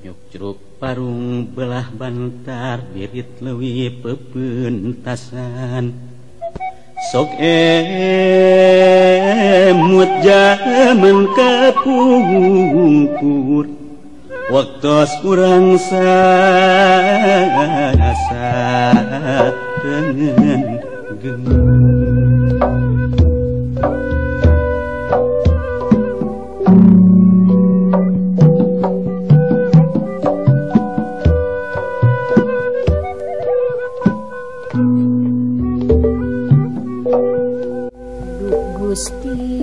Yogcruk parung belah Bantar birit lewi pepentasan sok emut jaman kapungkur Waktu kurang sasa dengan gemuk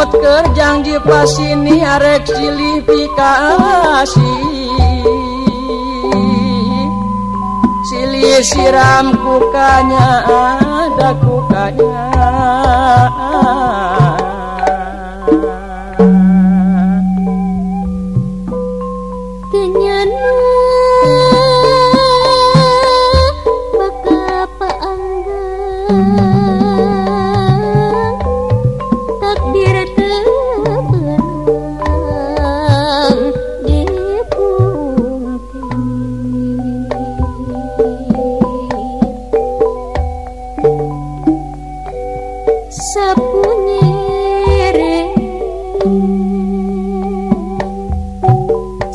Lemut kerjang di pasini arek silih pikasi. Silih siram kukanya ada kukanya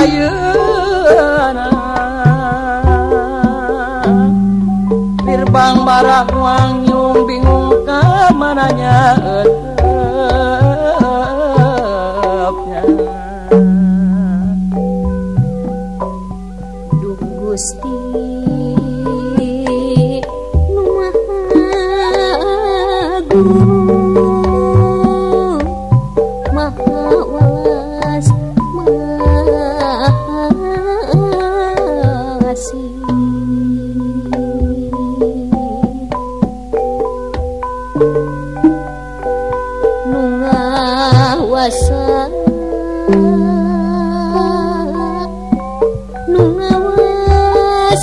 Ayeuna Birbang bara Wangyung bingung ke mananya Gusti.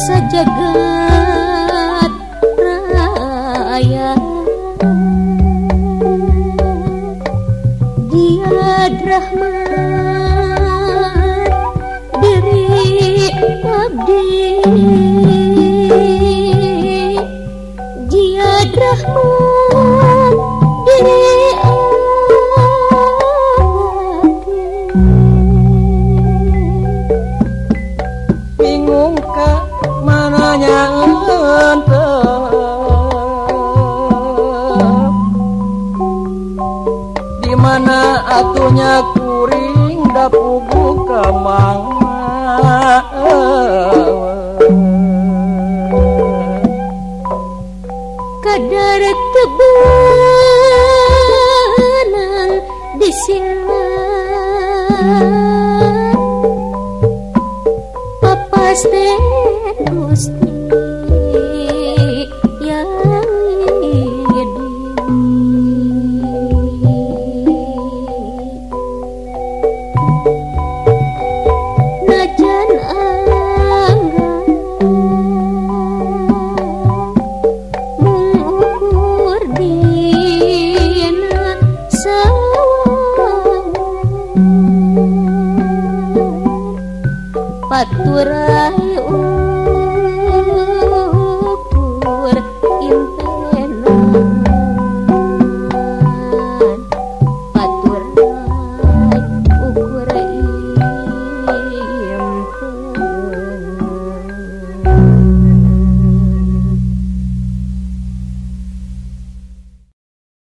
sajagat raya. Dia Rahman di mana atunya kuring dapugu kemang kadar tebu di sini apa gusti